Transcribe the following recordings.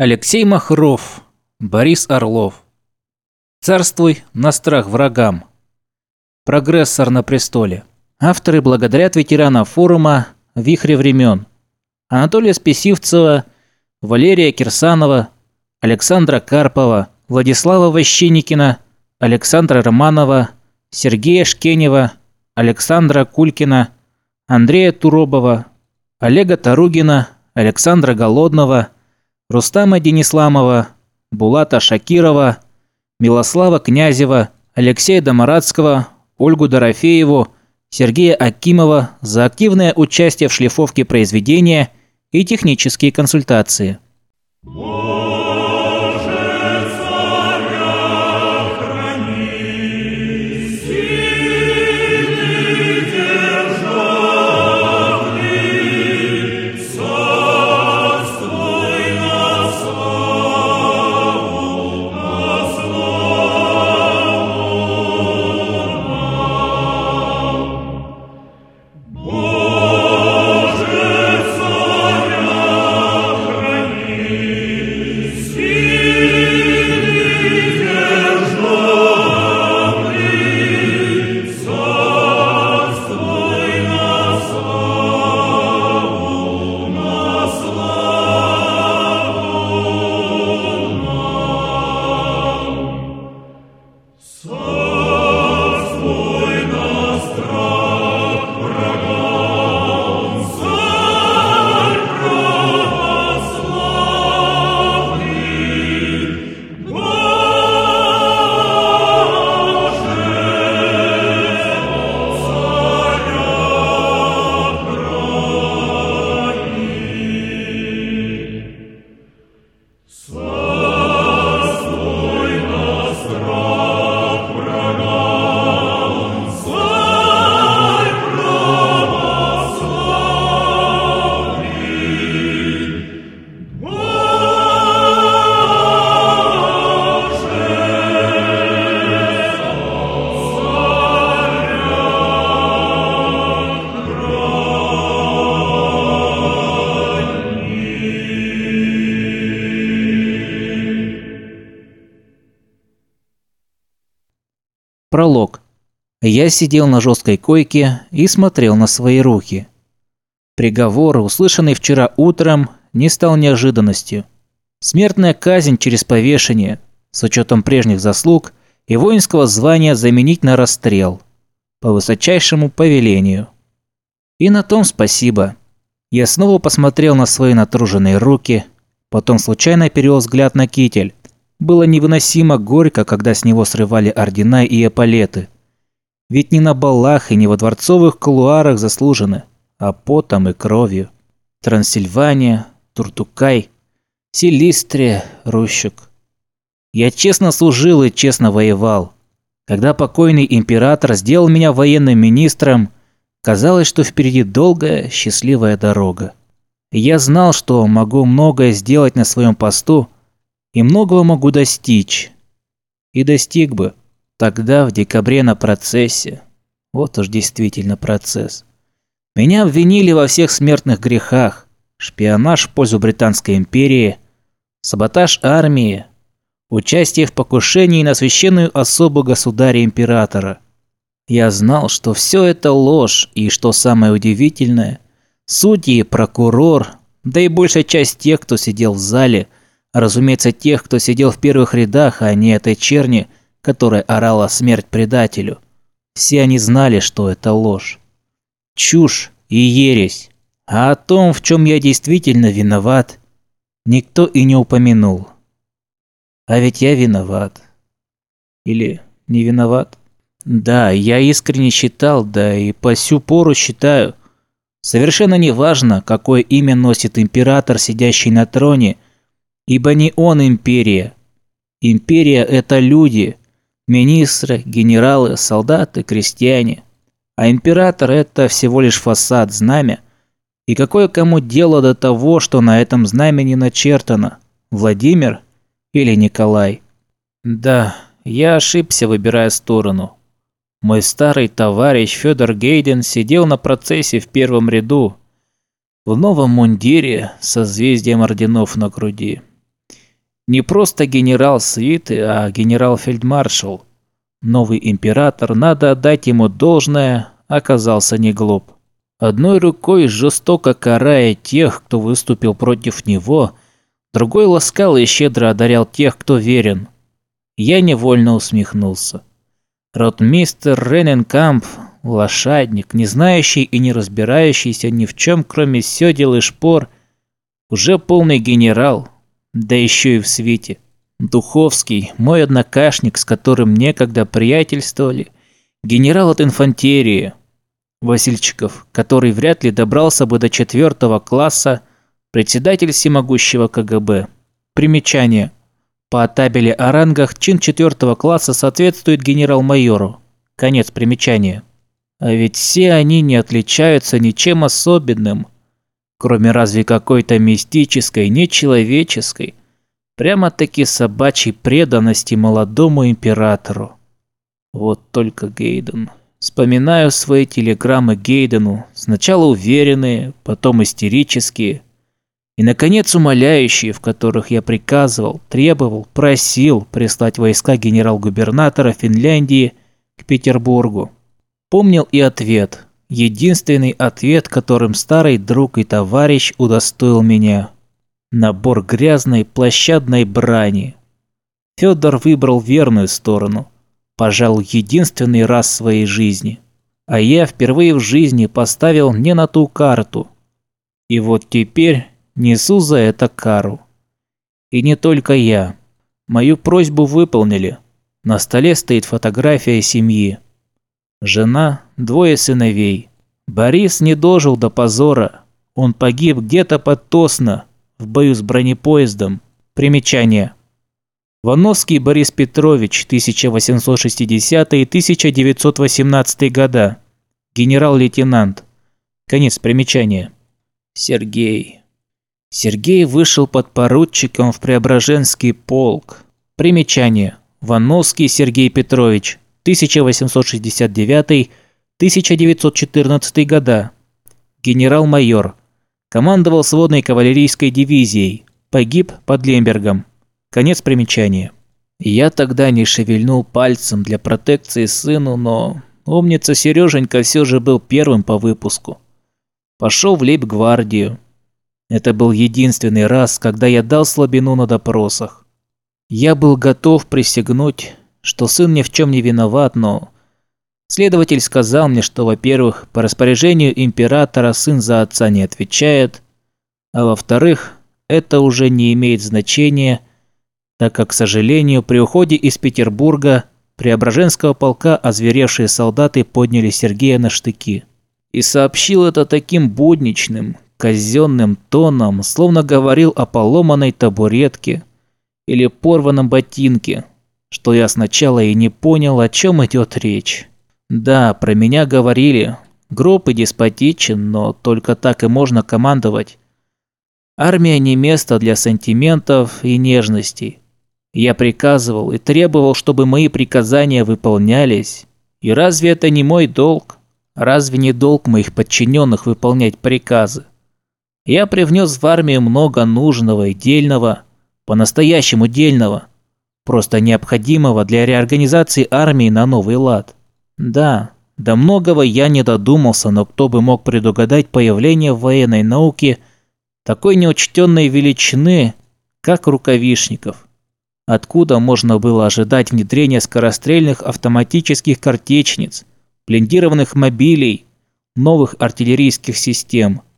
Алексей Махров, Борис Орлов. Царствуй на страх врагам. Прогрессор на престоле. Авторы благодарят ветеранам форума «Вихре времен». Анатолия Списивцева, Валерия Кирсанова, Александра Карпова, Владислава Ващеникина, Александра Романова, Сергея Шкенева, Александра Кулькина, Андрея Туробова, Олега Таругина, Александра Голодного, Рустама Денисламова, Булата Шакирова, Милослава Князева, Алексея Домарадского, Ольгу Дорофееву, Сергея Акимова за активное участие в шлифовке произведения и технические консультации. Пролог. Я сидел на жесткой койке и смотрел на свои руки. Приговор, услышанный вчера утром, не стал неожиданностью. Смертная казнь через повешение, с учетом прежних заслуг, и воинского звания заменить на расстрел. По высочайшему повелению. И на том спасибо. Я снова посмотрел на свои натруженные руки, потом случайно перевел взгляд на китель, было невыносимо горько, когда с него срывали ордена и эполеты. Ведь не на балах и не во дворцовых кулуарах заслужены, а потом и кровью. Трансильвания, Туртукай, Силистрия, Рущук. Я честно служил и честно воевал. Когда покойный император сделал меня военным министром, казалось, что впереди долгая, счастливая дорога. Я знал, что могу многое сделать на своем посту, и многого могу достичь. И достиг бы. Тогда, в декабре на процессе. Вот уж действительно процесс. Меня обвинили во всех смертных грехах. Шпионаж в пользу Британской империи, саботаж армии, участие в покушении на священную особу государя-императора. Я знал, что все это ложь, и что самое удивительное, судьи, прокурор, да и большая часть тех, кто сидел в зале – Разумеется, тех, кто сидел в первых рядах, а не этой черни, которая орала смерть предателю. Все они знали, что это ложь. Чушь и ересь. А о том, в чем я действительно виноват, никто и не упомянул. А ведь я виноват. Или не виноват? Да, я искренне считал, да и по сю пору считаю. Совершенно неважно, какое имя носит император, сидящий на троне – Ибо не он империя. Империя – это люди, министры, генералы, солдаты, крестьяне. А император – это всего лишь фасад, знамя. И какое кому дело до того, что на этом знамени начертано? Владимир или Николай? Да, я ошибся, выбирая сторону. Мой старый товарищ Федор Гейден сидел на процессе в первом ряду, в новом мундире со созвездием орденов на груди. Не просто генерал свиты, а генерал-фельдмаршал. Новый император, надо отдать ему должное, оказался не глуп. Одной рукой жестоко карая тех, кто выступил против него, другой ласкал и щедро одарял тех, кто верен. Я невольно усмехнулся. Ротмистер Рененкамп, лошадник, не знающий и не разбирающийся ни в чем, кроме сёдел и шпор, уже полный генерал, да еще и в свете. Духовский, мой однокашник, с которым некогда приятельствовали, генерал от инфантерии, Васильчиков, который вряд ли добрался бы до четвертого класса, председатель всемогущего КГБ. Примечание. По табели о рангах чин четвертого класса соответствует генерал-майору. Конец примечания. А ведь все они не отличаются ничем особенным, кроме разве какой-то мистической, нечеловеческой, прямо-таки собачьей преданности молодому императору. Вот только Гейден. Вспоминаю свои телеграммы Гейдену, сначала уверенные, потом истерические, и, наконец, умоляющие, в которых я приказывал, требовал, просил прислать войска генерал-губернатора Финляндии к Петербургу. Помнил и ответ, единственный ответ, которым старый друг и товарищ удостоил меня. Набор грязной площадной брани. Федор выбрал верную сторону, пожалуй, единственный раз в своей жизни. А я впервые в жизни поставил не на ту карту. И вот теперь Несу за это кару. И не только я. Мою просьбу выполнили. На столе стоит фотография семьи. Жена, двое сыновей. Борис не дожил до позора. Он погиб где-то под Тосно, в бою с бронепоездом. Примечание. Вановский Борис Петрович, 1860-1918 года. Генерал-лейтенант. Конец примечания. Сергей. Сергей вышел под поручиком в Преображенский полк. Примечание. Вановский Сергей Петрович, 1869-1914 года. Генерал-майор. Командовал сводной кавалерийской дивизией. Погиб под Лембергом. Конец примечания. Я тогда не шевельнул пальцем для протекции сыну, но умница Сереженька все же был первым по выпуску. Пошел в лейб-гвардию. Это был единственный раз, когда я дал слабину на допросах. Я был готов присягнуть, что сын ни в чем не виноват, но... Следователь сказал мне, что, во-первых, по распоряжению императора сын за отца не отвечает, а во-вторых, это уже не имеет значения, так как, к сожалению, при уходе из Петербурга Преображенского полка озверевшие солдаты подняли Сергея на штыки. И сообщил это таким будничным, казенным тоном, словно говорил о поломанной табуретке или порванном ботинке, что я сначала и не понял, о чем идет речь. Да, про меня говорили, груб и деспотичен, но только так и можно командовать. Армия не место для сантиментов и нежностей. Я приказывал и требовал, чтобы мои приказания выполнялись. И разве это не мой долг? Разве не долг моих подчиненных выполнять приказы? Я привнес в армию много нужного и дельного, по-настоящему дельного, просто необходимого для реорганизации армии на новый лад. Да, до многого я не додумался, но кто бы мог предугадать появление в военной науке такой неучтенной величины, как рукавишников. Откуда можно было ожидать внедрения скорострельных автоматических картечниц, блиндированных мобилей, новых артиллерийских систем –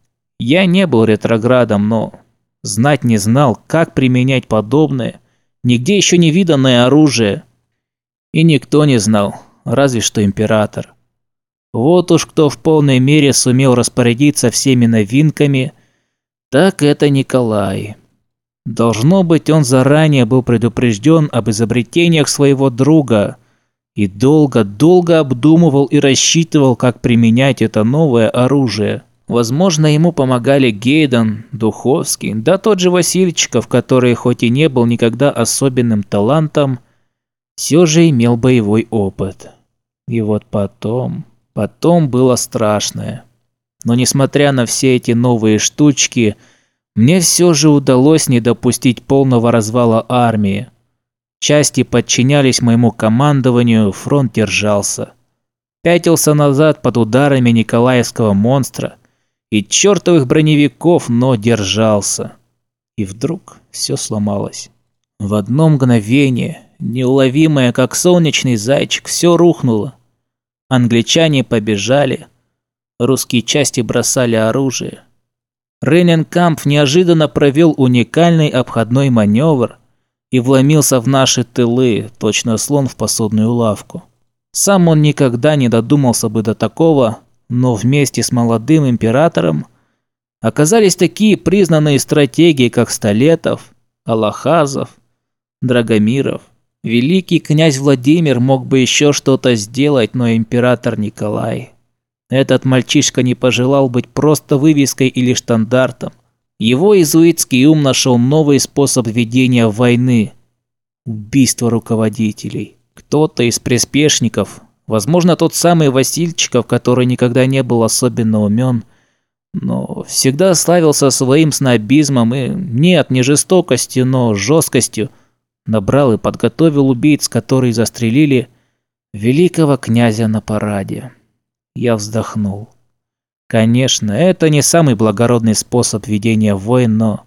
я не был ретроградом, но знать не знал, как применять подобное, нигде еще не виданное оружие. И никто не знал, разве что император. Вот уж кто в полной мере сумел распорядиться всеми новинками, так это Николай. Должно быть, он заранее был предупрежден об изобретениях своего друга и долго-долго обдумывал и рассчитывал, как применять это новое оружие. Возможно, ему помогали Гейден, Духовский, да тот же Васильчиков, который хоть и не был никогда особенным талантом, все же имел боевой опыт. И вот потом, потом было страшное. Но несмотря на все эти новые штучки, Мне все же удалось не допустить полного развала армии. Части подчинялись моему командованию, фронт держался. Пятился назад под ударами Николаевского монстра и чертовых броневиков, но держался. И вдруг все сломалось. В одно мгновение, неуловимое, как солнечный зайчик, все рухнуло. Англичане побежали, русские части бросали оружие. Рейненкамп неожиданно провел уникальный обходной маневр и вломился в наши тылы, точно слон в посудную лавку. Сам он никогда не додумался бы до такого, но вместе с молодым императором оказались такие признанные стратегии, как Столетов, Аллахазов, Драгомиров. Великий князь Владимир мог бы еще что-то сделать, но император Николай этот мальчишка не пожелал быть просто вывеской или штандартом. Его иезуитский ум нашел новый способ ведения войны – убийство руководителей. Кто-то из приспешников, возможно, тот самый Васильчиков, который никогда не был особенно умен, но всегда славился своим снобизмом и, нет, не жестокостью, но жесткостью, набрал и подготовил убийц, которые застрелили великого князя на параде. Я вздохнул. Конечно, это не самый благородный способ ведения войн, но...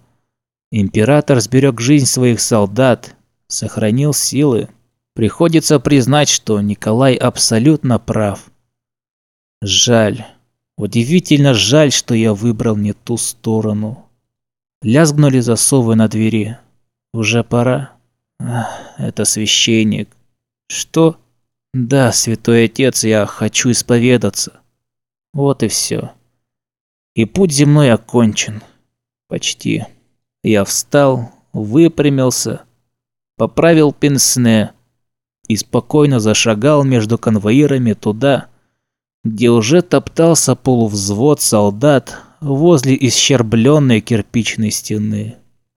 Император сберег жизнь своих солдат, сохранил силы. Приходится признать, что Николай абсолютно прав. Жаль. Удивительно жаль, что я выбрал не ту сторону. Лязгнули засовы на двери. Уже пора. Ах, это священник. Что? Да, святой отец, я хочу исповедаться. Вот и все. И путь земной окончен. Почти. Я встал, выпрямился, поправил пенсне и спокойно зашагал между конвоирами туда, где уже топтался полувзвод солдат возле исчербленной кирпичной стены.